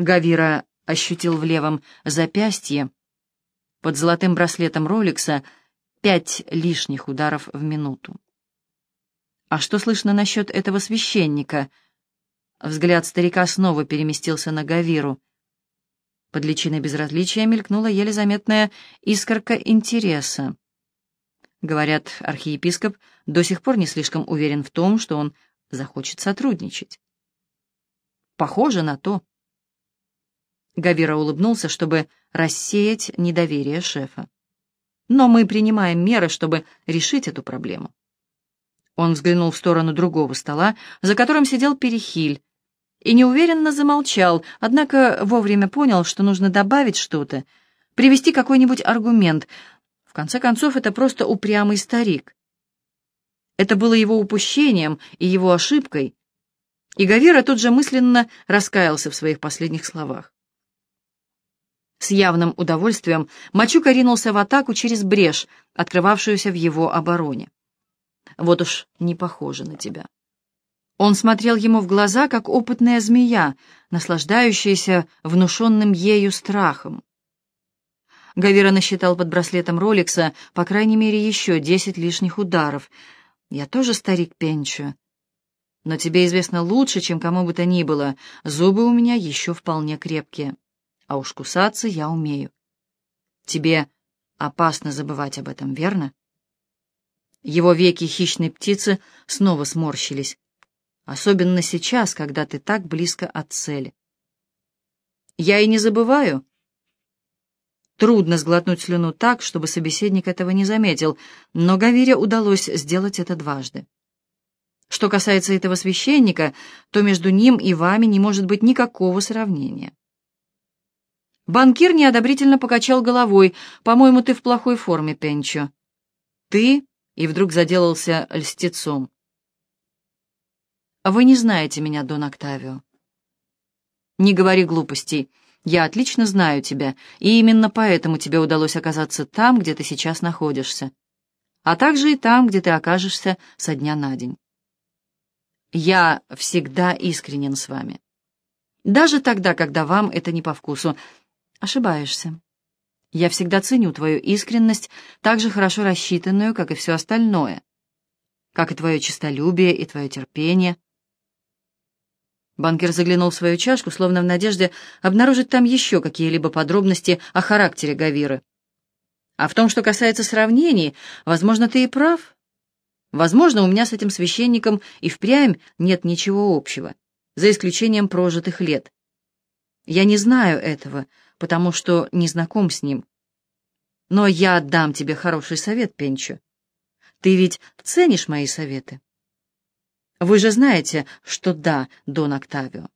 Гавира ощутил в левом запястье под золотым браслетом Роликса пять лишних ударов в минуту. «А что слышно насчет этого священника?» Взгляд старика снова переместился на Гавиру. Под личиной безразличия мелькнула еле заметная искорка интереса. Говорят, архиепископ до сих пор не слишком уверен в том, что он захочет сотрудничать. Похоже на то. Гавира улыбнулся, чтобы рассеять недоверие шефа. Но мы принимаем меры, чтобы решить эту проблему. Он взглянул в сторону другого стола, за которым сидел Перехиль, и неуверенно замолчал, однако вовремя понял, что нужно добавить что-то, привести какой-нибудь аргумент. В конце концов, это просто упрямый старик. Это было его упущением и его ошибкой, и Гавира тут же мысленно раскаялся в своих последних словах. С явным удовольствием Мачука ринулся в атаку через брешь, открывавшуюся в его обороне. Вот уж не похоже на тебя. Он смотрел ему в глаза, как опытная змея, наслаждающаяся внушенным ею страхом. Гавира насчитал под браслетом Роликса, по крайней мере, еще десять лишних ударов. «Я тоже старик Пенчо. Но тебе известно лучше, чем кому бы то ни было. Зубы у меня еще вполне крепкие а уж кусаться я умею. Тебе опасно забывать об этом, верно? Его веки хищной птицы снова сморщились, особенно сейчас, когда ты так близко от цели. Я и не забываю. Трудно сглотнуть слюну так, чтобы собеседник этого не заметил, но Гавире удалось сделать это дважды. Что касается этого священника, то между ним и вами не может быть никакого сравнения. Банкир неодобрительно покачал головой. «По-моему, ты в плохой форме, Пенчо». «Ты?» — и вдруг заделался льстецом. «Вы не знаете меня, Дон Октавио». «Не говори глупостей. Я отлично знаю тебя, и именно поэтому тебе удалось оказаться там, где ты сейчас находишься, а также и там, где ты окажешься со дня на день. Я всегда искренен с вами. Даже тогда, когда вам это не по вкусу, Ошибаешься. Я всегда ценю твою искренность, так же хорошо рассчитанную, как и все остальное, как и твое честолюбие и твое терпение. Банкир заглянул в свою чашку, словно в надежде обнаружить там еще какие-либо подробности о характере Гавиры. А в том, что касается сравнений, возможно, ты и прав. Возможно, у меня с этим священником и впрямь нет ничего общего, за исключением прожитых лет. Я не знаю этого, потому что не знаком с ним. Но я отдам тебе хороший совет, Пенчо. Ты ведь ценишь мои советы? Вы же знаете, что да, Дон Октавио.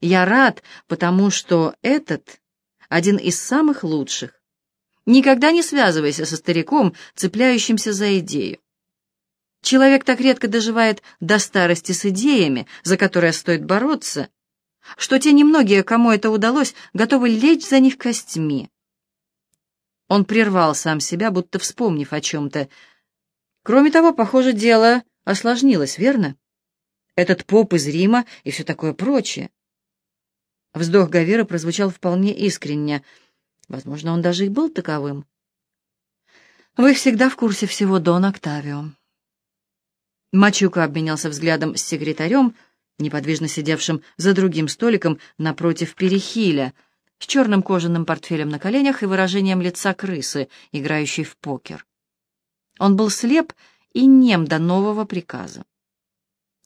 Я рад, потому что этот один из самых лучших. Никогда не связывайся со стариком, цепляющимся за идею. Человек так редко доживает до старости с идеями, за которые стоит бороться, что те немногие, кому это удалось, готовы лечь за них костьми. Он прервал сам себя, будто вспомнив о чем-то. Кроме того, похоже, дело осложнилось, верно? Этот поп из Рима и все такое прочее. Вздох Гавира прозвучал вполне искренне. Возможно, он даже и был таковым. Вы всегда в курсе всего, Дон Октавио. Мачука обменялся взглядом с секретарем, неподвижно сидевшим за другим столиком напротив перехиля, с черным кожаным портфелем на коленях и выражением лица крысы, играющей в покер. Он был слеп и нем до нового приказа.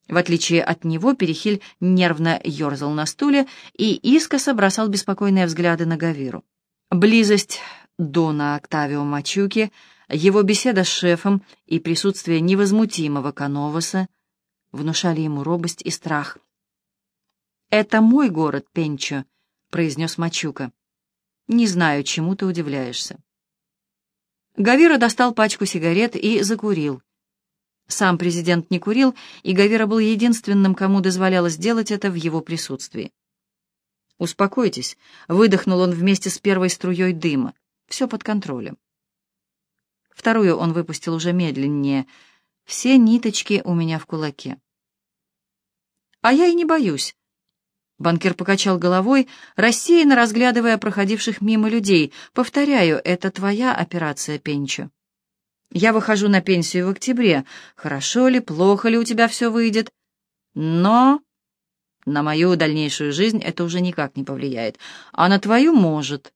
В отличие от него, Перехиль нервно ерзал на стуле и искоса бросал беспокойные взгляды на Гавиру. Близость Дона Октавио Мачуки, его беседа с шефом и присутствие невозмутимого Кановаса — внушали ему робость и страх. «Это мой город, Пенчо», — произнес Мачука. «Не знаю, чему ты удивляешься». Гавира достал пачку сигарет и закурил. Сам президент не курил, и Гавира был единственным, кому дозволялось делать это в его присутствии. «Успокойтесь», — выдохнул он вместе с первой струей дыма. «Все под контролем». Вторую он выпустил уже медленнее — все ниточки у меня в кулаке. А я и не боюсь. Банкир покачал головой, рассеянно разглядывая проходивших мимо людей. «Повторяю, это твоя операция, Пенчо. Я выхожу на пенсию в октябре. Хорошо ли, плохо ли у тебя все выйдет? Но на мою дальнейшую жизнь это уже никак не повлияет. А на твою может».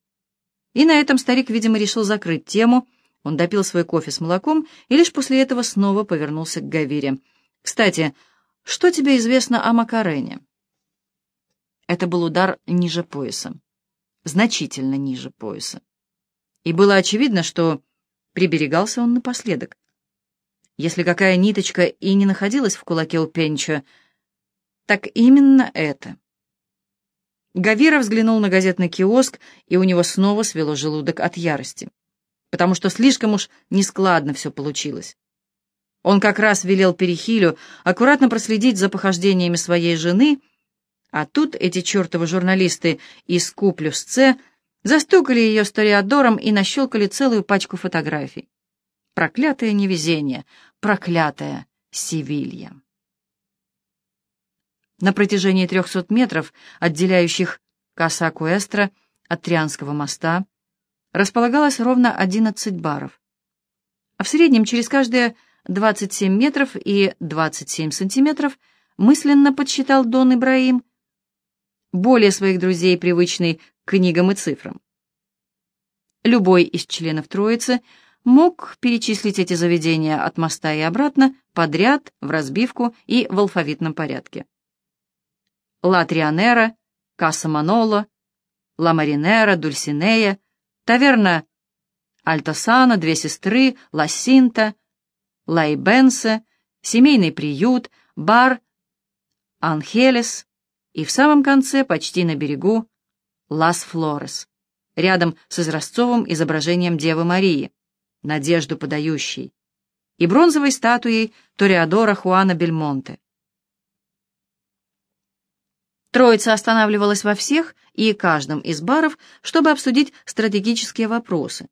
И на этом старик, видимо, решил закрыть тему. Он допил свой кофе с молоком и лишь после этого снова повернулся к Гавире. «Кстати, что тебе известно о Макарене?» Это был удар ниже пояса, значительно ниже пояса. И было очевидно, что приберегался он напоследок. Если какая ниточка и не находилась в кулаке у Пенча, так именно это. Гавира взглянул на газетный киоск, и у него снова свело желудок от ярости, потому что слишком уж нескладно все получилось. Он как раз велел Перехилю аккуратно проследить за похождениями своей жены, а тут эти чертовы журналисты из Q застукали ее с Ториадором и нащелкали целую пачку фотографий. Проклятое невезение, проклятая Севилья. На протяжении 300 метров, отделяющих Каса-Куэстро от Трианского моста, располагалось ровно 11 баров. А в среднем через каждые 27 метров и 27 сантиметров мысленно подсчитал Дон Ибраим, более своих друзей, привычный к книгам и цифрам. Любой из членов Троицы мог перечислить эти заведения от моста и обратно, подряд, в разбивку и в алфавитном порядке. Ла Трианера, Касса Манола, Ла Маринера, Дульсинея, таверна Альтасана, Две сестры, Ла Синта, Ла Ибенсе, семейный приют, бар Анхелес и в самом конце, почти на берегу, Лас Флорес, рядом с изразцовым изображением Девы Марии, надежду подающей, и бронзовой статуей Ториадора Хуана Бельмонте. Троица останавливалась во всех и каждом из баров, чтобы обсудить стратегические вопросы.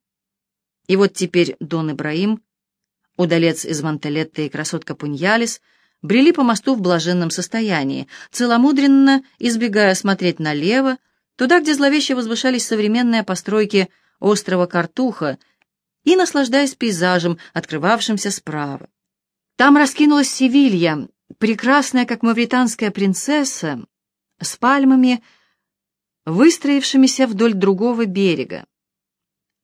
И вот теперь Дон Ибраим, удалец из Монтелетта и красотка Пуньялис брели по мосту в блаженном состоянии, целомудренно избегая смотреть налево, туда, где зловеще возвышались современные постройки острова Картуха, и наслаждаясь пейзажем, открывавшимся справа. Там раскинулась Севилья, прекрасная, как мавританская принцесса, с пальмами, выстроившимися вдоль другого берега,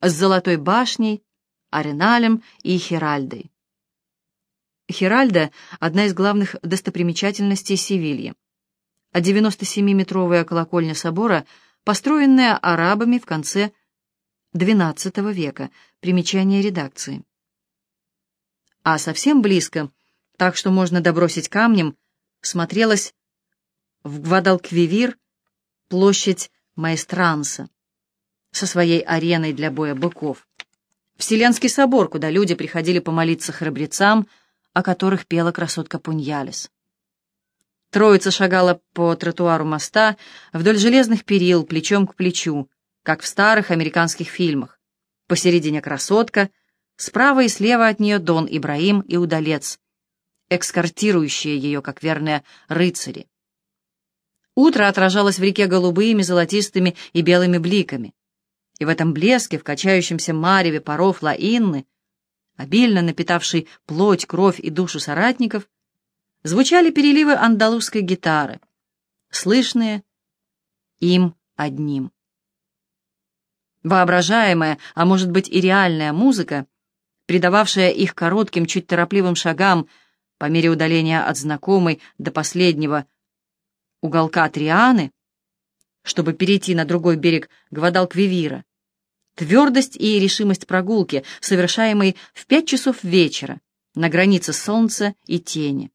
с золотой башней, ареналем и хиральдой. Хиральда — одна из главных достопримечательностей Севильи, а 97-метровая колокольня собора, построенная арабами в конце XII века, примечание редакции. А совсем близко, так что можно добросить камнем, смотрелась в Гвадалквивир площадь Маэстранса со своей ареной для боя быков, Вселенский собор, куда люди приходили помолиться храбрецам, о которых пела красотка Пуньялис. Троица шагала по тротуару моста вдоль железных перил, плечом к плечу, как в старых американских фильмах. Посередине красотка, справа и слева от нее Дон Ибраим и удалец, экскортирующие ее, как верные рыцари. Утро отражалось в реке голубыми, золотистыми и белыми бликами. И в этом блеске, в качающемся мареве паров Лаинны, обильно напитавшей плоть, кровь и душу соратников, звучали переливы андалузской гитары, слышные им одним. Воображаемая, а может быть и реальная музыка, придававшая их коротким, чуть торопливым шагам по мере удаления от знакомой до последнего уголка Трианы, чтобы перейти на другой берег Гвадалквивира, твердость и решимость прогулки, совершаемой в пять часов вечера на границе солнца и тени.